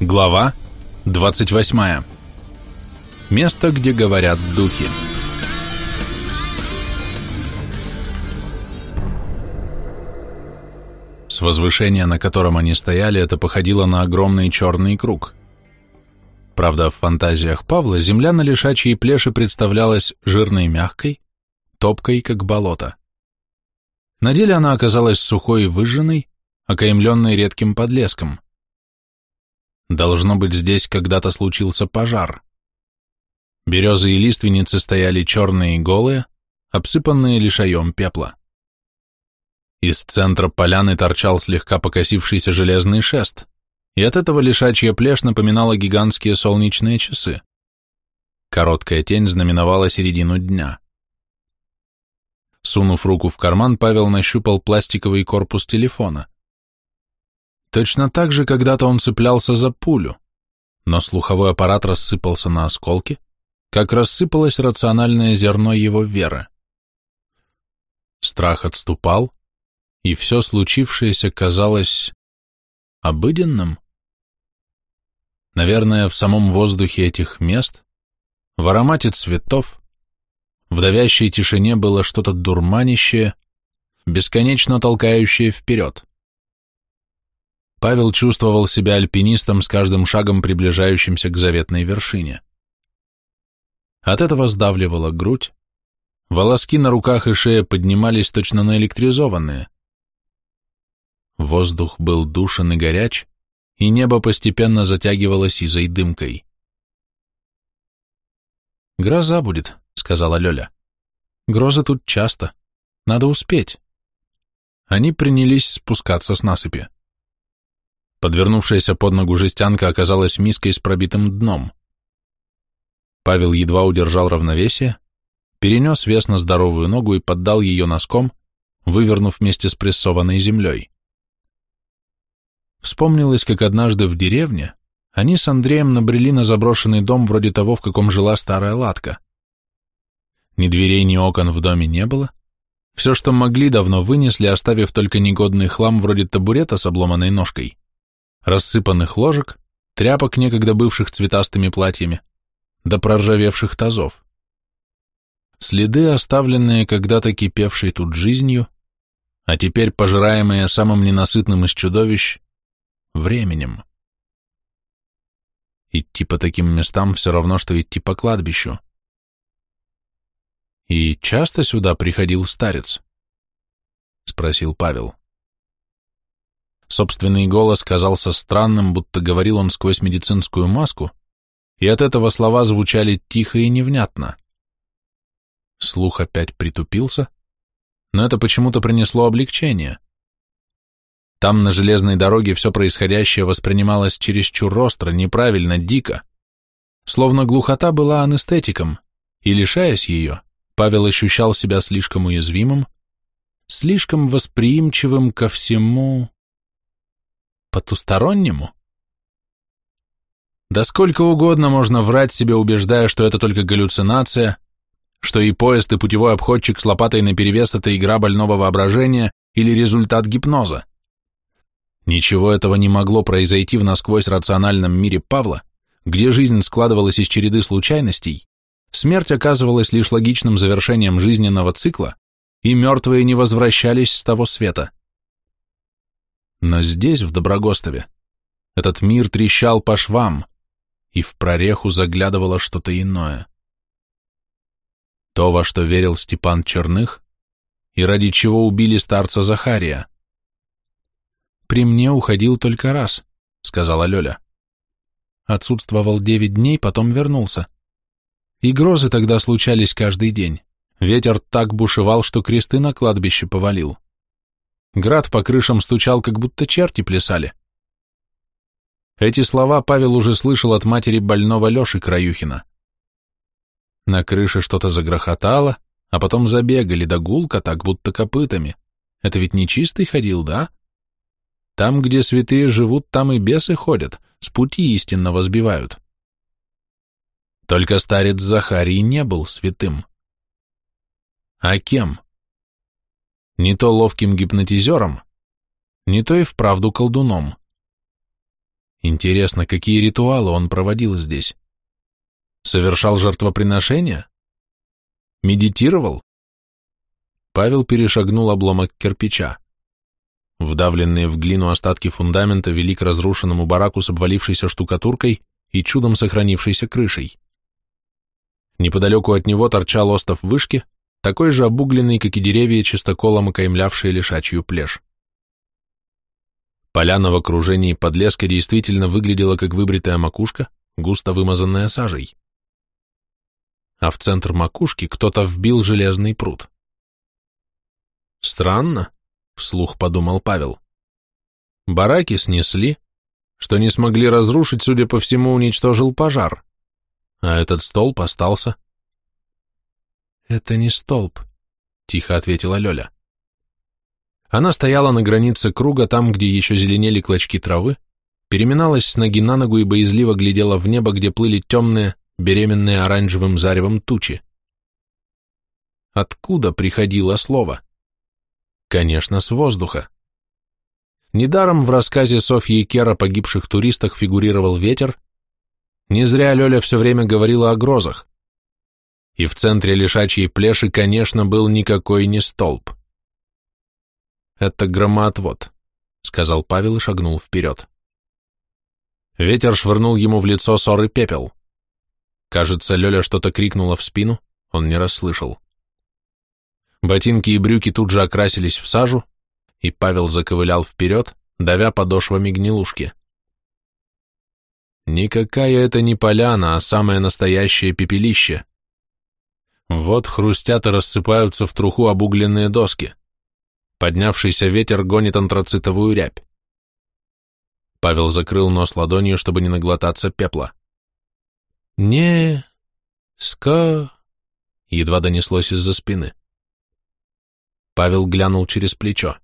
Глава 28. Место, где говорят духи. С возвышения, на котором они стояли, это походило на огромный черный круг. Правда, в фантазиях Павла земля на лишачьей плеше представлялась жирной мягкой, топкой, как болото. На деле она оказалась сухой и выжженной, окаемленной редким подлеском. Должно быть, здесь когда-то случился пожар. Березы и лиственницы стояли черные и голые, обсыпанные лишаем пепла. Из центра поляны торчал слегка покосившийся железный шест, и от этого лишачья плешь напоминала гигантские солнечные часы. Короткая тень знаменовала середину дня. Сунув руку в карман, Павел нащупал пластиковый корпус телефона. Точно так же когда-то он цеплялся за пулю, но слуховой аппарат рассыпался на осколки, как рассыпалось рациональное зерно его веры. Страх отступал, и все случившееся казалось обыденным. Наверное, в самом воздухе этих мест, в аромате цветов, в давящей тишине было что-то дурманящее, бесконечно толкающее вперед. Павел чувствовал себя альпинистом с каждым шагом приближающимся к заветной вершине. От этого сдавливала грудь, волоски на руках и шее поднимались точно наэлектризованные. Воздух был душен и горяч, и небо постепенно затягивалось сизой дымкой. «Гроза будет», — сказала Лёля. «Грозы тут часто. Надо успеть». Они принялись спускаться с насыпи. Подвернувшаяся под ногу жестянка оказалась миской с пробитым дном. Павел едва удержал равновесие, перенес вес на здоровую ногу и поддал ее носком, вывернув вместе с прессованной землей. Вспомнилось, как однажды в деревне они с Андреем набрели на заброшенный дом вроде того, в каком жила старая латка. Ни дверей, ни окон в доме не было. Все, что могли, давно вынесли, оставив только негодный хлам вроде табурета с обломанной ножкой рассыпанных ложек, тряпок, некогда бывших цветастыми платьями, до проржавевших тазов. Следы, оставленные когда-то кипевшей тут жизнью, а теперь пожираемые самым ненасытным из чудовищ — временем. Идти по таким местам все равно, что идти по кладбищу. «И часто сюда приходил старец?» — спросил Павел. Собственный голос казался странным, будто говорил он сквозь медицинскую маску, и от этого слова звучали тихо и невнятно. Слух опять притупился, но это почему-то принесло облегчение. Там, на железной дороге, все происходящее воспринималось чересчур остро, неправильно, дико. Словно глухота была анестетиком, и, лишаясь ее, Павел ощущал себя слишком уязвимым, слишком восприимчивым ко всему, потустороннему? Да сколько угодно можно врать себе, убеждая, что это только галлюцинация, что и поезд, и путевой обходчик с лопатой наперевес – это игра больного воображения или результат гипноза. Ничего этого не могло произойти в насквозь рациональном мире Павла, где жизнь складывалась из череды случайностей, смерть оказывалась лишь логичным завершением жизненного цикла, и мертвые не возвращались с того света. Но здесь, в Доброгостове, этот мир трещал по швам, и в прореху заглядывало что-то иное. То, во что верил Степан Черных, и ради чего убили старца Захария. «При мне уходил только раз», — сказала Лёля. Отсутствовал девять дней, потом вернулся. И грозы тогда случались каждый день. Ветер так бушевал, что кресты на кладбище повалил. Град по крышам стучал, как будто черти плясали. Эти слова Павел уже слышал от матери больного Леши Краюхина. На крыше что-то загрохотало, а потом забегали до гулка, так будто копытами. Это ведь не чистый ходил, да? Там, где святые живут, там и бесы ходят, с пути истинного сбивают. Только старец Захарий не был святым. А кем? Не то ловким гипнотизером, не то и вправду колдуном. Интересно, какие ритуалы он проводил здесь? Совершал жертвоприношения? Медитировал? Павел перешагнул обломок кирпича. Вдавленные в глину остатки фундамента вели к разрушенному бараку с обвалившейся штукатуркой и чудом сохранившейся крышей. Неподалеку от него торчал остов вышки, такой же обугленный, как и деревья, чистоколом окаймлявшие лишачью плешь. Поляна в окружении подлеска действительно выглядела как выбритая макушка, густо вымазанная сажей. А в центр макушки кто-то вбил железный пруд. Странно, вслух подумал Павел. Бараки снесли, что не смогли разрушить, судя по всему, уничтожил пожар, а этот столб остался. «Это не столб», — тихо ответила Лёля. Она стояла на границе круга, там, где еще зеленели клочки травы, переминалась с ноги на ногу и боязливо глядела в небо, где плыли темные, беременные оранжевым заревом тучи. Откуда приходило слово? Конечно, с воздуха. Недаром в рассказе Софьи Кер о погибших туристах фигурировал ветер, не зря Лёля все время говорила о грозах. И в центре лишачьей плеши, конечно, был никакой не столб. «Это громоотвод», — сказал Павел и шагнул вперед. Ветер швырнул ему в лицо ссор пепел. Кажется, Лёля что-то крикнула в спину, он не расслышал. Ботинки и брюки тут же окрасились в сажу, и Павел заковылял вперед, давя подошвами гнилушки. Никакая это не поляна, а самое настоящее пепелище. Вот хрустят и рассыпаются в труху обугленные доски. Поднявшийся ветер гонит антрацитовую рябь. Павел закрыл нос ладонью, чтобы не наглотаться пепла. «Не... ска...» едва донеслось из-за спины. Павел глянул через плечо.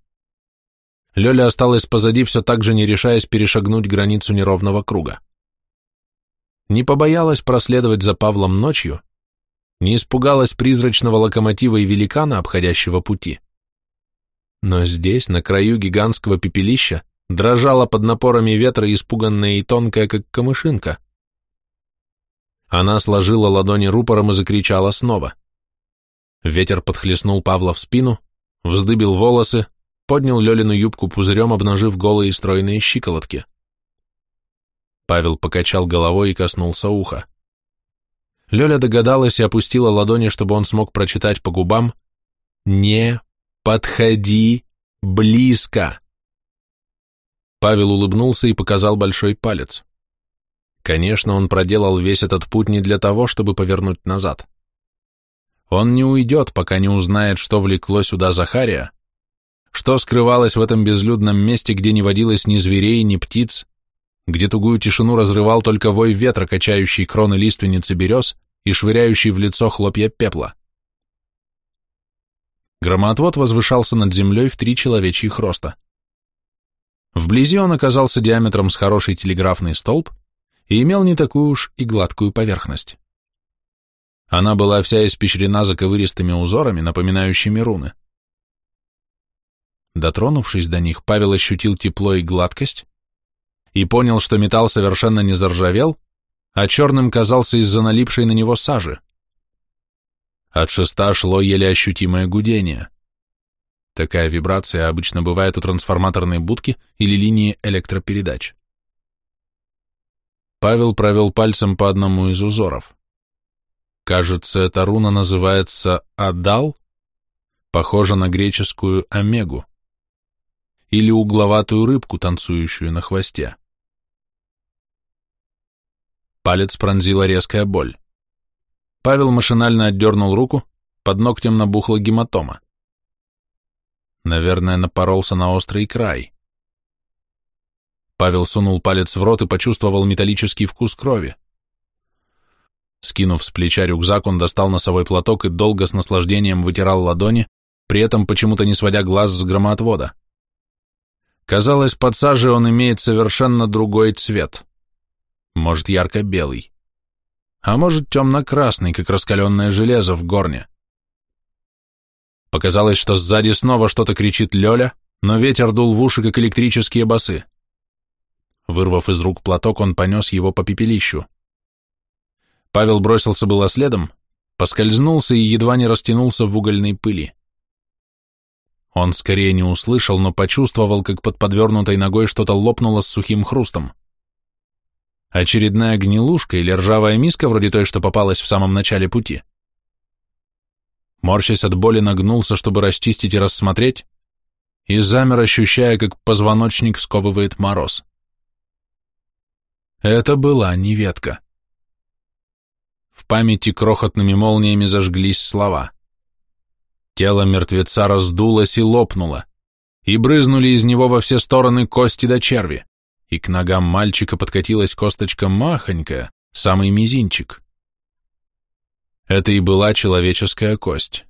Лёля осталась позади, все так же не решаясь перешагнуть границу неровного круга. Не побоялась проследовать за Павлом ночью, не испугалась призрачного локомотива и великана, обходящего пути. Но здесь, на краю гигантского пепелища, дрожала под напорами ветра испуганная и тонкая, как камышинка. Она сложила ладони рупором и закричала снова. Ветер подхлестнул Павла в спину, вздыбил волосы, поднял Лёлину юбку пузырем, обнажив голые стройные щиколотки. Павел покачал головой и коснулся уха. Лёля догадалась и опустила ладони, чтобы он смог прочитать по губам «Не подходи близко». Павел улыбнулся и показал большой палец. Конечно, он проделал весь этот путь не для того, чтобы повернуть назад. Он не уйдет, пока не узнает, что влекло сюда Захария, что скрывалось в этом безлюдном месте, где не водилось ни зверей, ни птиц, где тугую тишину разрывал только вой ветра, качающий кроны лиственницы берез и швыряющий в лицо хлопья пепла. Громоотвод возвышался над землей в три человечьих роста. Вблизи он оказался диаметром с хороший телеграфный столб и имел не такую уж и гладкую поверхность. Она была вся испещрена заковыристыми узорами, напоминающими руны. Дотронувшись до них, Павел ощутил тепло и гладкость и понял, что металл совершенно не заржавел, а черным казался из-за налипшей на него сажи. От шеста шло еле ощутимое гудение. Такая вибрация обычно бывает у трансформаторной будки или линии электропередач. Павел провел пальцем по одному из узоров. Кажется, эта руна называется Адал, похожа на греческую Омегу или угловатую рыбку, танцующую на хвосте. Палец пронзила резкая боль. Павел машинально отдернул руку, под ногтем набухла гематома. Наверное, напоролся на острый край. Павел сунул палец в рот и почувствовал металлический вкус крови. Скинув с плеча рюкзак, он достал носовой платок и долго с наслаждением вытирал ладони, при этом почему-то не сводя глаз с громоотвода. Казалось, под сажей он имеет совершенно другой цвет. Может, ярко-белый. А может, темно-красный, как раскаленное железо в горне. Показалось, что сзади снова что-то кричит Лёля, но ветер дул в уши, как электрические басы. Вырвав из рук платок, он понес его по пепелищу. Павел бросился было следом, поскользнулся и едва не растянулся в угольной пыли. Он скорее не услышал, но почувствовал, как под подвернутой ногой что-то лопнуло с сухим хрустом. Очередная гнилушка или ржавая миска, вроде той, что попалась в самом начале пути. Морщась от боли, нагнулся, чтобы расчистить и рассмотреть, и замер, ощущая, как позвоночник сковывает мороз. Это была не ветка. В памяти крохотными молниями зажглись слова. Тело мертвеца раздулось и лопнуло, и брызнули из него во все стороны кости до черви, и к ногам мальчика подкатилась косточка махонькая, самый мизинчик. Это и была человеческая кость.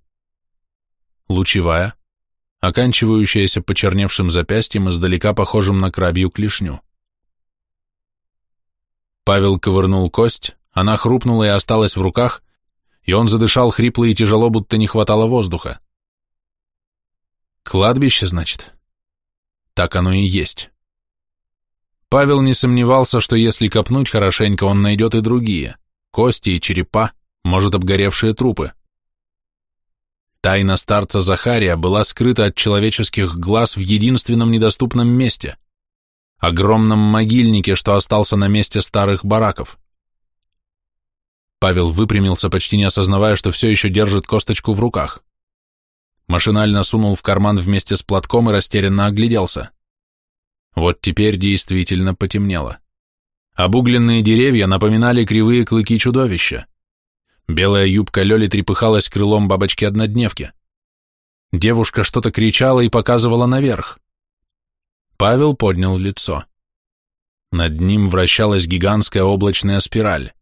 Лучевая, оканчивающаяся почерневшим запястьем, издалека похожим на крабью клешню. Павел ковырнул кость, она хрупнула и осталась в руках, и он задышал хрипло и тяжело, будто не хватало воздуха. Кладбище, значит? Так оно и есть. Павел не сомневался, что если копнуть хорошенько, он найдет и другие, кости и черепа, может, обгоревшие трупы. Тайна старца Захария была скрыта от человеческих глаз в единственном недоступном месте — огромном могильнике, что остался на месте старых бараков. Павел выпрямился, почти не осознавая, что все еще держит косточку в руках. Машинально сунул в карман вместе с платком и растерянно огляделся. Вот теперь действительно потемнело. Обугленные деревья напоминали кривые клыки чудовища. Белая юбка Лёли трепыхалась крылом бабочки-однодневки. Девушка что-то кричала и показывала наверх. Павел поднял лицо. Над ним вращалась гигантская облачная спираль.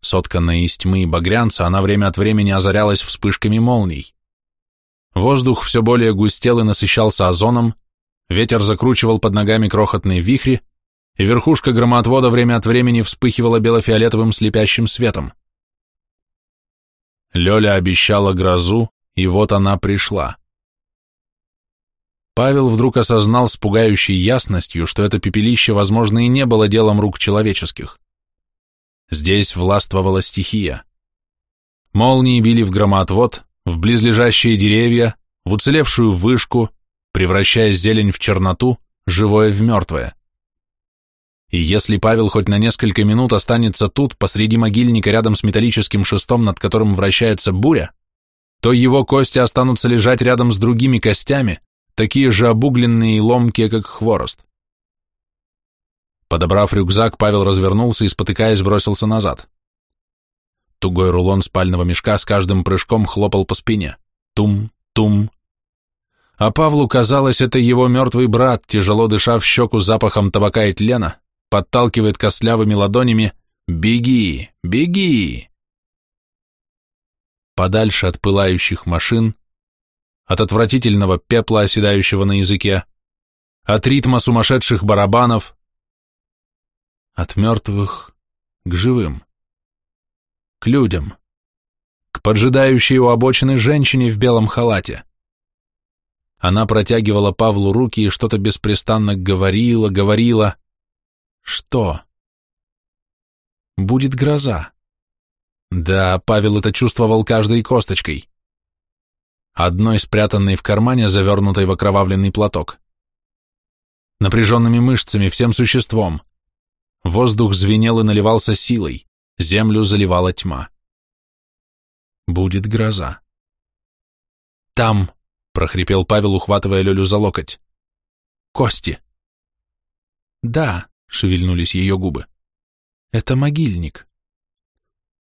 Сотканная из тьмы и багрянца, она время от времени озарялась вспышками молний. Воздух все более густел и насыщался озоном, ветер закручивал под ногами крохотные вихри, и верхушка громоотвода время от времени вспыхивала бело-фиолетовым слепящим светом. Лёля обещала грозу, и вот она пришла. Павел вдруг осознал с пугающей ясностью, что это пепелище, возможно, и не было делом рук человеческих. Здесь властвовала стихия. Молнии били в громоотвод, в близлежащие деревья, в уцелевшую вышку, превращая зелень в черноту, живое в мертвое. И если Павел хоть на несколько минут останется тут, посреди могильника рядом с металлическим шестом, над которым вращается буря, то его кости останутся лежать рядом с другими костями, такие же обугленные и ломкие, как хворост. Подобрав рюкзак, Павел развернулся и, спотыкаясь, бросился назад. Тугой рулон спального мешка с каждым прыжком хлопал по спине. Тум, тум. А Павлу казалось, это его мертвый брат, тяжело дыша в щеку запахом табака и тлена, подталкивает костлявыми ладонями «Беги! Беги!» Подальше от пылающих машин, от отвратительного пепла, оседающего на языке, от ритма сумасшедших барабанов, от мертвых к живым. К людям. К поджидающей у обочины женщине в белом халате. Она протягивала Павлу руки и что-то беспрестанно говорила, говорила. Что? Будет гроза. Да, Павел это чувствовал каждой косточкой. Одной спрятанной в кармане, завернутой в окровавленный платок. Напряженными мышцами, всем существом. Воздух звенел и наливался силой, землю заливала тьма. Будет гроза. «Там!» — прохрипел Павел, ухватывая Лёлю за локоть. «Кости!» «Да!» — шевельнулись ее губы. «Это могильник!»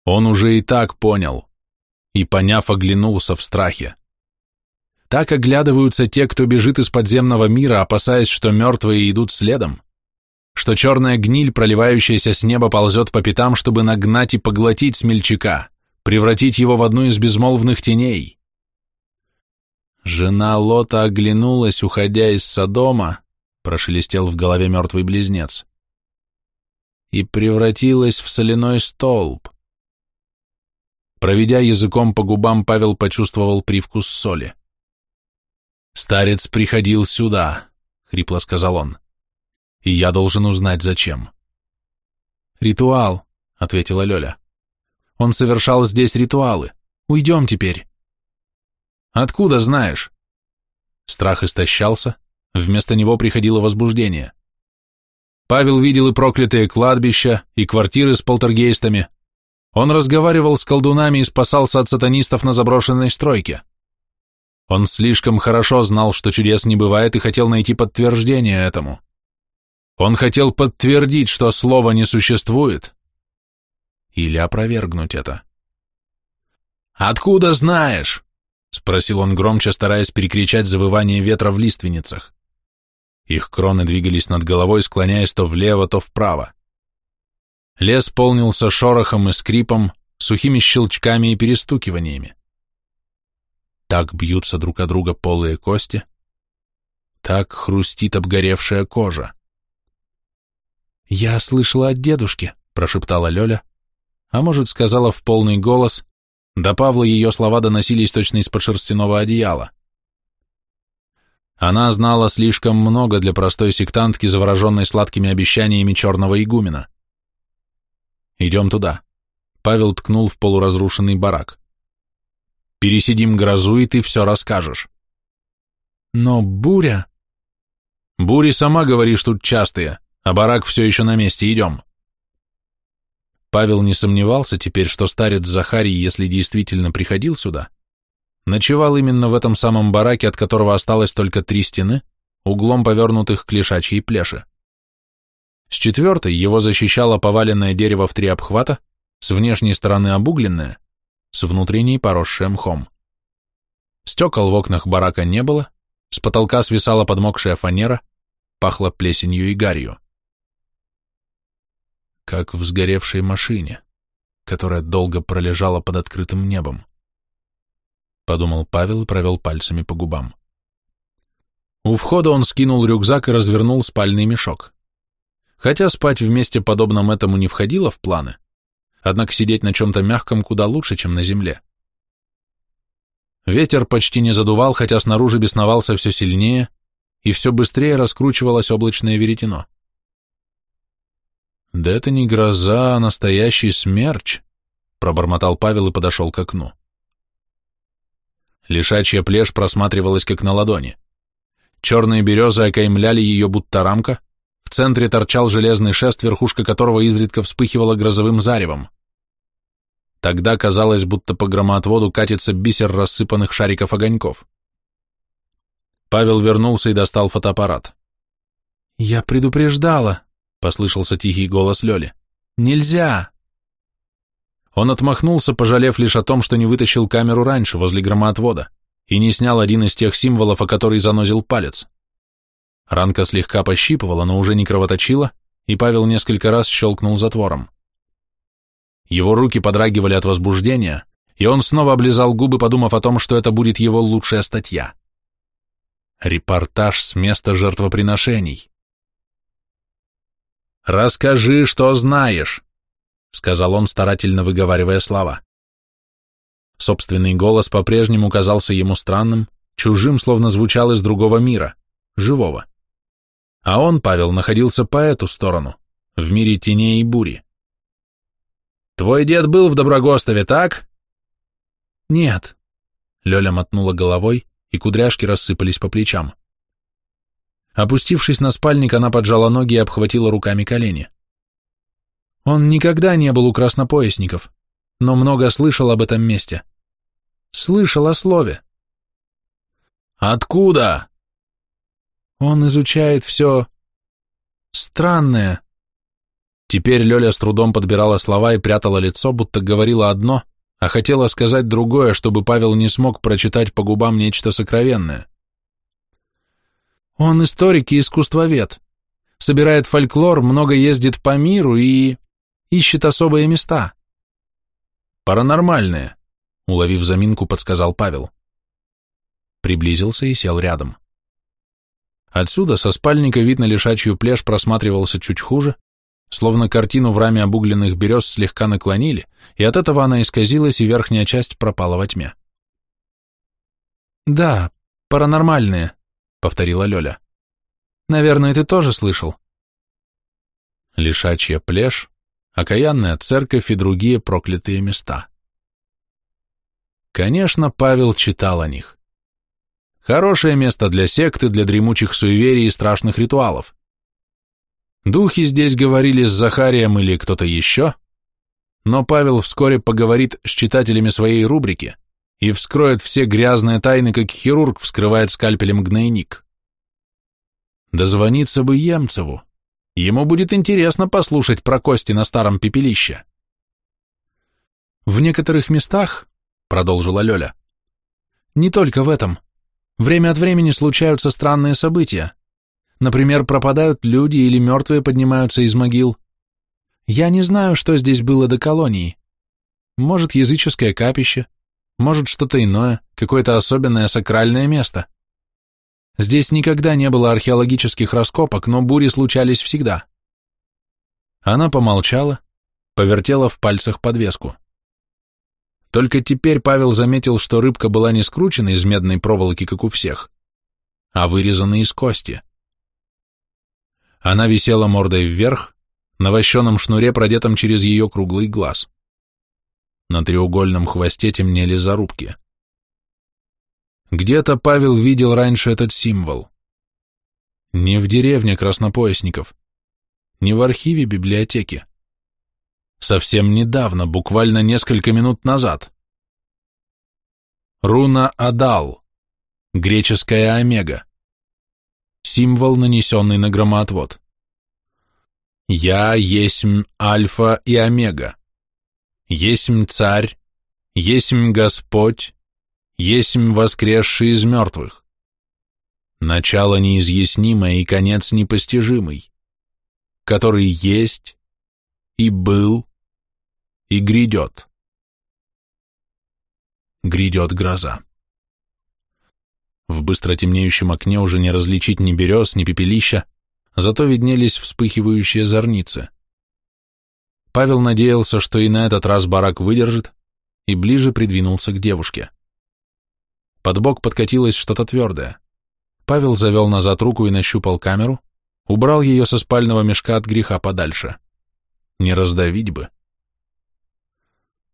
Он уже и так понял, и, поняв, оглянулся в страхе. Так оглядываются те, кто бежит из подземного мира, опасаясь, что мертвые идут следом что черная гниль, проливающаяся с неба, ползет по пятам, чтобы нагнать и поглотить смельчака, превратить его в одну из безмолвных теней. Жена Лота оглянулась, уходя из Содома, прошелестел в голове мертвый близнец, и превратилась в соляной столб. Проведя языком по губам, Павел почувствовал привкус соли. «Старец приходил сюда», — хрипло сказал он и я должен узнать, зачем. «Ритуал», — ответила Лёля. «Он совершал здесь ритуалы. Уйдем теперь». «Откуда знаешь?» Страх истощался, вместо него приходило возбуждение. Павел видел и проклятые кладбища, и квартиры с полтергейстами. Он разговаривал с колдунами и спасался от сатанистов на заброшенной стройке. Он слишком хорошо знал, что чудес не бывает, и хотел найти подтверждение этому. Он хотел подтвердить, что слова не существует, или опровергнуть это. «Откуда знаешь?» — спросил он громче, стараясь перекричать завывание ветра в лиственницах. Их кроны двигались над головой, склоняясь то влево, то вправо. Лес полнился шорохом и скрипом, сухими щелчками и перестукиваниями. Так бьются друг о друга полые кости, так хрустит обгоревшая кожа. «Я слышала от дедушки», — прошептала Лёля, а может, сказала в полный голос, до Павла ее слова доносились точно из-под шерстяного одеяла. Она знала слишком много для простой сектантки, завороженной сладкими обещаниями черного игумена. «Идем туда», — Павел ткнул в полуразрушенный барак. «Пересидим грозу, и ты все расскажешь». «Но буря...» «Бури, сама говоришь, тут частые, а барак все еще на месте, идем». Павел не сомневался теперь, что старец Захарий, если действительно приходил сюда, ночевал именно в этом самом бараке, от которого осталось только три стены, углом повернутых к лишачьей плеше. С четвертой его защищало поваленное дерево в три обхвата, с внешней стороны обугленное, с внутренней поросшее мхом. Стекол в окнах барака не было, с потолка свисала подмокшая фанера, пахло плесенью и гарью как в сгоревшей машине, которая долго пролежала под открытым небом. Подумал Павел и провел пальцами по губам. У входа он скинул рюкзак и развернул спальный мешок. Хотя спать вместе подобном этому не входило в планы, однако сидеть на чем-то мягком куда лучше, чем на земле. Ветер почти не задувал, хотя снаружи бесновался все сильнее, и все быстрее раскручивалось облачное веретено. «Да это не гроза, а настоящий смерч», — пробормотал Павел и подошел к окну. Лишачья плешь просматривалась как на ладони. Черные березы окаймляли ее будто рамка, в центре торчал железный шест, верхушка которого изредка вспыхивала грозовым заревом. Тогда казалось, будто по громоотводу катится бисер рассыпанных шариков огоньков. Павел вернулся и достал фотоаппарат. «Я предупреждала», — послышался тихий голос Лёли. «Нельзя!» Он отмахнулся, пожалев лишь о том, что не вытащил камеру раньше, возле громоотвода, и не снял один из тех символов, о который занозил палец. Ранка слегка пощипывала, но уже не кровоточила, и Павел несколько раз щелкнул затвором. Его руки подрагивали от возбуждения, и он снова облизал губы, подумав о том, что это будет его лучшая статья. Репортаж с места жертвоприношений. «Расскажи, что знаешь», — сказал он, старательно выговаривая слова. Собственный голос по-прежнему казался ему странным, чужим, словно звучал из другого мира, живого. А он, Павел, находился по эту сторону, в мире теней и бури. «Твой дед был в Доброгостове, так?» «Нет», — Лёля мотнула головой, и кудряшки рассыпались по плечам. Опустившись на спальник, она поджала ноги и обхватила руками колени. Он никогда не был у краснопоясников, но много слышал об этом месте. Слышал о слове. «Откуда?» Он изучает все странное. Теперь Лёля с трудом подбирала слова и прятала лицо, будто говорила одно, а хотела сказать другое, чтобы Павел не смог прочитать по губам нечто сокровенное. Он историк и искусствовед. Собирает фольклор, много ездит по миру и... ищет особые места. Паранормальные, уловив заминку, подсказал Павел. Приблизился и сел рядом. Отсюда со спальника вид на лишачью плешь просматривался чуть хуже, словно картину в раме обугленных берез слегка наклонили, и от этого она исказилась, и верхняя часть пропала во тьме. «Да, паранормальные», — повторила Лёля. «Наверное, ты тоже слышал. лишачья плешь, окаянная церковь и другие проклятые места. Конечно, Павел читал о них. Хорошее место для секты, для дремучих суеверий и страшных ритуалов. Духи здесь говорили с Захарием или кто-то еще, но Павел вскоре поговорит с читателями своей рубрики и вскроет все грязные тайны, как хирург вскрывает скальпелем гнойник. Дозвониться бы Емцеву. Ему будет интересно послушать про кости на старом пепелище. В некоторых местах, продолжила Лёля, не только в этом, время от времени случаются странные события. Например, пропадают люди или мертвые поднимаются из могил. Я не знаю, что здесь было до колонии. Может, языческое капище, может, что-то иное, какое-то особенное сакральное место. Здесь никогда не было археологических раскопок, но бури случались всегда. Она помолчала, повертела в пальцах подвеску. Только теперь Павел заметил, что рыбка была не скручена из медной проволоки, как у всех, а вырезана из кости. Она висела мордой вверх, на вощеном шнуре, продетом через ее круглый глаз. На треугольном хвосте темнели зарубки. Где-то Павел видел раньше этот символ. Не в деревне краснопоясников, не в архиве библиотеки. Совсем недавно, буквально несколько минут назад. Руна Адал, греческая омега символ, нанесенный на громоотвод. «Я есмь Альфа и Омега, есмь Царь, есмь Господь, есмь воскресший из мертвых, начало неизъяснимое и конец непостижимый, который есть и был и грядет». Грядет гроза. В быстро темнеющем окне уже не различить ни берез, ни пепелища, зато виднелись вспыхивающие зорницы. Павел надеялся, что и на этот раз барак выдержит, и ближе придвинулся к девушке. Под бок подкатилось что-то твердое. Павел завел назад руку и нащупал камеру, убрал ее со спального мешка от греха подальше. Не раздавить бы.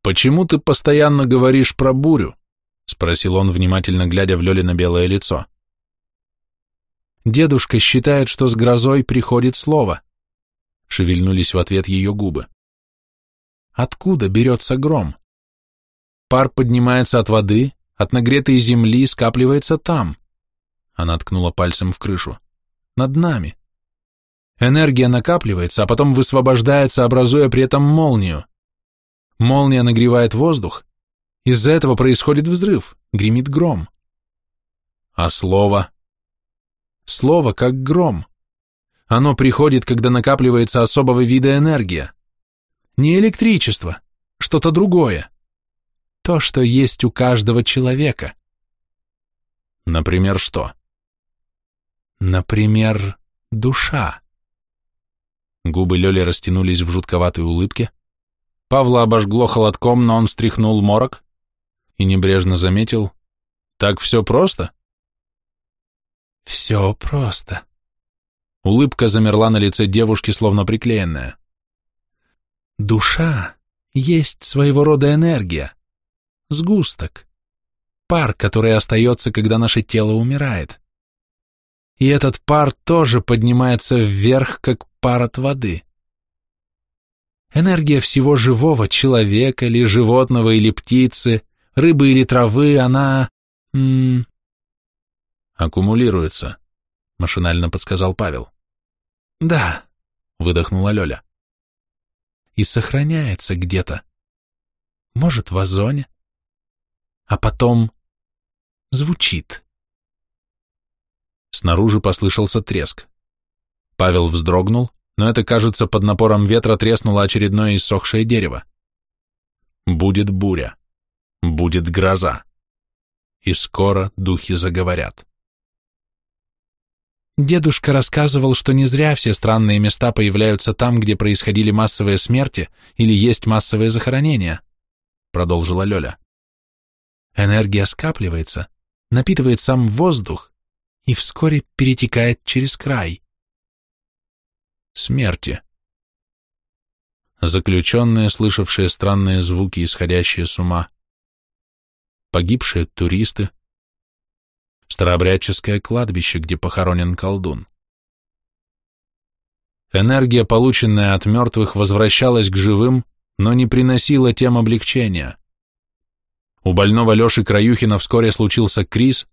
«Почему ты постоянно говоришь про бурю?» — спросил он, внимательно глядя в Лёлино белое лицо. «Дедушка считает, что с грозой приходит слово», — шевельнулись в ответ ее губы. «Откуда берется гром? Пар поднимается от воды, от нагретой земли скапливается там». Она ткнула пальцем в крышу. «Над нами. Энергия накапливается, а потом высвобождается, образуя при этом молнию. Молния нагревает воздух, из-за этого происходит взрыв, гремит гром. А слово? Слово как гром. Оно приходит, когда накапливается особого вида энергия. Не электричество, что-то другое. То, что есть у каждого человека. Например, что? Например, душа. Губы Лёли растянулись в жутковатой улыбке. Павла обожгло холодком, но он стряхнул морок, и небрежно заметил, «Так все просто?» «Все просто». Улыбка замерла на лице девушки, словно приклеенная. «Душа есть своего рода энергия, сгусток, пар, который остается, когда наше тело умирает. И этот пар тоже поднимается вверх, как пар от воды. Энергия всего живого, человека или животного или птицы, рыбы или травы, она... М -м... Аккумулируется, машинально подсказал Павел. Да, выдохнула Лёля. И сохраняется где-то. Может, в озоне. А потом звучит. Снаружи послышался треск. Павел вздрогнул, но это, кажется, под напором ветра треснуло очередное иссохшее дерево. Будет буря. Будет гроза. И скоро духи заговорят. Дедушка рассказывал, что не зря все странные места появляются там, где происходили массовые смерти или есть массовые захоронения, продолжила Лёля. Энергия скапливается, напитывает сам воздух и вскоре перетекает через край. Смерти, заключенные, слышавшие странные звуки, исходящие с ума, погибшие туристы, старообрядческое кладбище, где похоронен колдун. Энергия, полученная от мертвых, возвращалась к живым, но не приносила тем облегчения. У больного Леши Краюхина вскоре случился криз.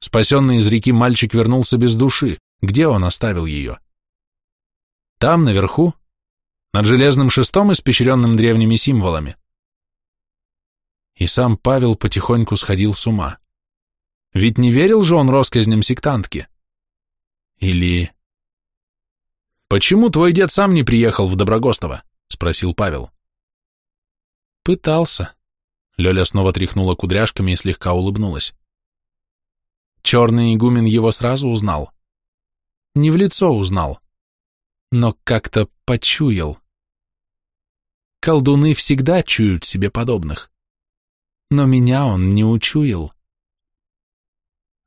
Спасенный из реки мальчик вернулся без души. Где он оставил ее? Там, наверху, над железным шестом, испещренным древними символами. И сам Павел потихоньку сходил с ума. Ведь не верил же он россказням сектантки. Или «Почему твой дед сам не приехал в Доброгостово?» — спросил Павел. «Пытался». Лёля снова тряхнула кудряшками и слегка улыбнулась. Черный игумен его сразу узнал. Не в лицо узнал, но как-то почуял. Колдуны всегда чуют себе подобных. Но меня он не учуял.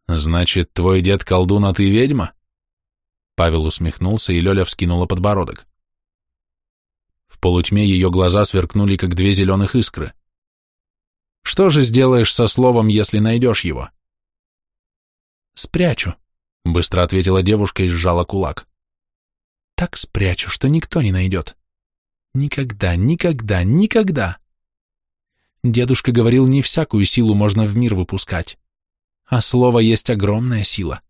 «Значит, твой дед колдун, а ты ведьма?» Павел усмехнулся, и Лёля вскинула подбородок. В полутьме ее глаза сверкнули, как две зеленых искры. «Что же сделаешь со словом, если найдешь его?» «Спрячу», — быстро ответила девушка и сжала кулак. «Так спрячу, что никто не найдет. Никогда, никогда, никогда!» Дедушка говорил, не всякую силу можно в мир выпускать, а слово есть огромная сила.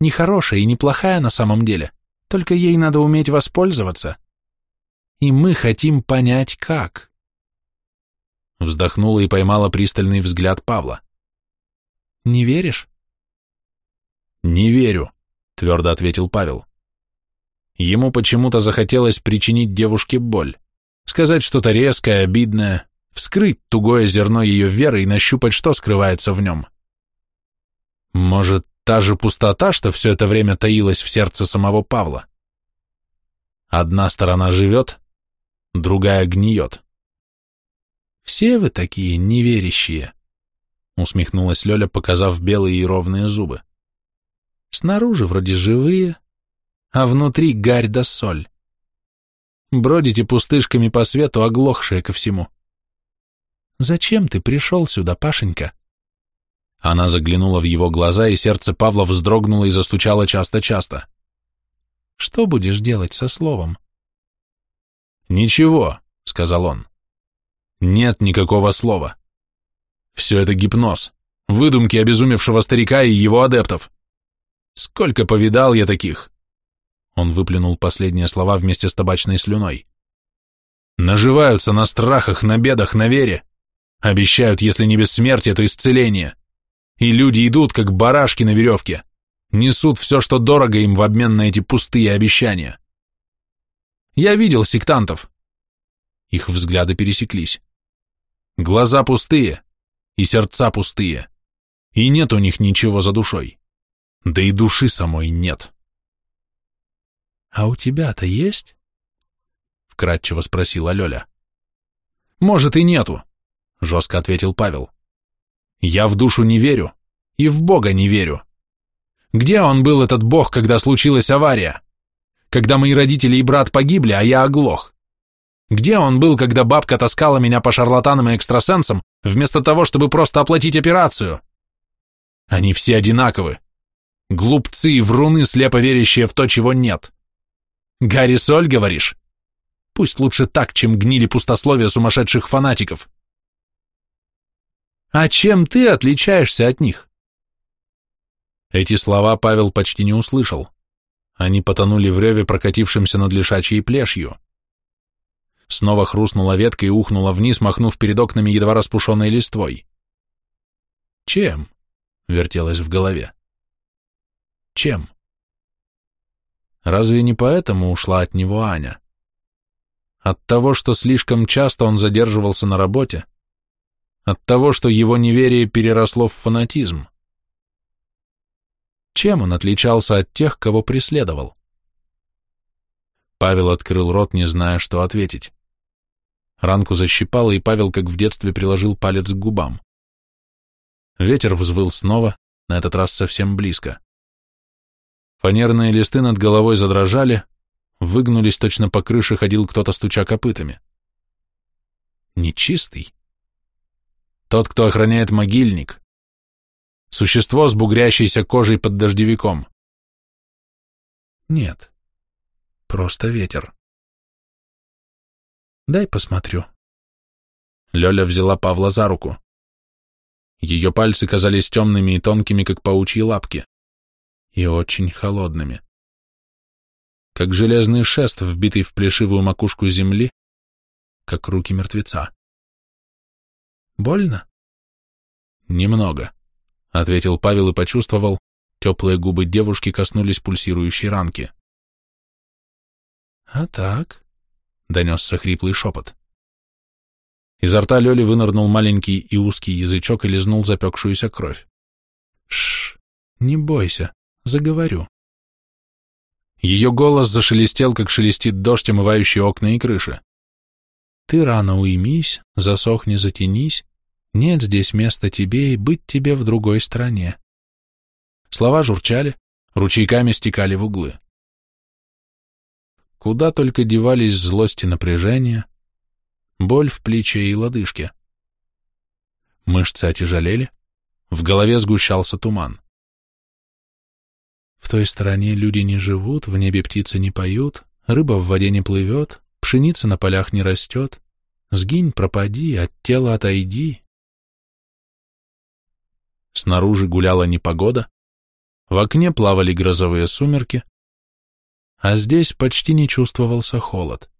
Не хорошая и не плохая на самом деле, только ей надо уметь воспользоваться. И мы хотим понять, как. Вздохнула и поймала пристальный взгляд Павла. Не веришь? Не верю, твердо ответил Павел. Ему почему-то захотелось причинить девушке боль, сказать что-то резкое, обидное, вскрыть тугое зерно ее веры и нащупать, что скрывается в нем. Может, Та же пустота, что все это время таилась в сердце самого Павла. Одна сторона живет, другая гниет. «Все вы такие неверящие», — усмехнулась Лёля, показав белые и ровные зубы. «Снаружи вроде живые, а внутри гарь да соль. Бродите пустышками по свету, оглохшие ко всему. Зачем ты пришел сюда, Пашенька?» Она заглянула в его глаза, и сердце Павла вздрогнуло и застучало часто-часто. «Что будешь делать со словом?» «Ничего», — сказал он. «Нет никакого слова. Все это гипноз, выдумки обезумевшего старика и его адептов. Сколько повидал я таких!» Он выплюнул последние слова вместе с табачной слюной. «Наживаются на страхах, на бедах, на вере. Обещают, если не бессмертие, то исцеление и люди идут, как барашки на веревке, несут все, что дорого им в обмен на эти пустые обещания. Я видел сектантов. Их взгляды пересеклись. Глаза пустые, и сердца пустые, и нет у них ничего за душой. Да и души самой нет. «А у тебя-то есть?» — вкратчиво спросила Лёля. «Может, и нету», — жестко ответил Павел. Я в душу не верю и в Бога не верю. Где он был, этот Бог, когда случилась авария? Когда мои родители и брат погибли, а я оглох? Где он был, когда бабка таскала меня по шарлатанам и экстрасенсам, вместо того, чтобы просто оплатить операцию? Они все одинаковы. Глупцы и вруны, слепо верящие в то, чего нет. Гарри Соль, говоришь? Пусть лучше так, чем гнили пустословия сумасшедших фанатиков. А чем ты отличаешься от них? Эти слова Павел почти не услышал. Они потонули в реве, прокатившемся над лишачьей плешью. Снова хрустнула ветка и ухнула вниз, махнув перед окнами едва распушенной листвой. «Чем?» — вертелось в голове. «Чем?» Разве не поэтому ушла от него Аня? От того, что слишком часто он задерживался на работе, от того, что его неверие переросло в фанатизм. Чем он отличался от тех, кого преследовал? Павел открыл рот, не зная, что ответить. Ранку защипало, и Павел, как в детстве, приложил палец к губам. Ветер взвыл снова, на этот раз совсем близко. Фанерные листы над головой задрожали, выгнулись, точно по крыше ходил кто-то, стуча копытами. Нечистый. Тот, кто охраняет могильник. Существо с бугрящейся кожей под дождевиком. Нет, просто ветер. Дай посмотрю. Лёля взяла Павла за руку. Ее пальцы казались темными и тонкими, как паучьи лапки, и очень холодными. Как железный шест, вбитый в плешивую макушку земли, как руки мертвеца. Больно? Немного, ответил Павел и почувствовал, теплые губы девушки коснулись пульсирующей ранки. А так? Донесся хриплый шепот. Изо рта Лёли вынырнул маленький и узкий язычок и лизнул запекшуюся кровь. Шш, не бойся, заговорю. Ее голос зашелестел, как шелестит дождь, омывающий окна и крыши. Ты рано уймись, засохни, затянись, нет здесь места тебе и быть тебе в другой стране. Слова журчали, ручейками стекали в углы. Куда только девались злость и напряжение, боль в плече и лодыжке. Мышцы отяжелели, в голове сгущался туман. В той стороне люди не живут, в небе птицы не поют, рыба в воде не плывет, пшеница на полях не растет. Сгинь, пропади, от тела отойди. Снаружи гуляла непогода, в окне плавали грозовые сумерки, а здесь почти не чувствовался холод.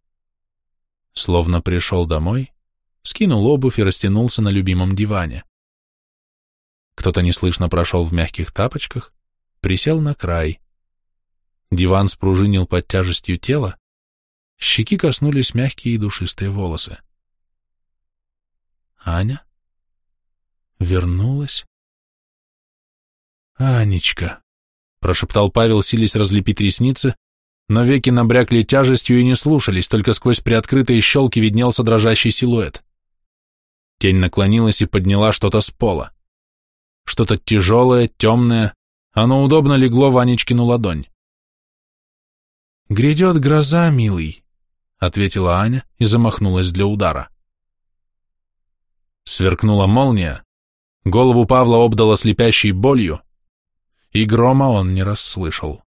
Словно пришел домой, скинул обувь и растянулся на любимом диване. Кто-то неслышно прошел в мягких тапочках, присел на край. Диван спружинил под тяжестью тела, щеки коснулись мягкие и душистые волосы. Аня? Вернулась? «Анечка», — прошептал Павел, силясь разлепить ресницы, но веки набрякли тяжестью и не слушались, только сквозь приоткрытые щелки виднелся дрожащий силуэт. Тень наклонилась и подняла что-то с пола. Что-то тяжелое, темное, оно удобно легло в Анечкину ладонь. «Грядет гроза, милый», — ответила Аня и замахнулась для удара. Сверкнула молния, голову Павла обдала слепящей болью, и грома он не расслышал.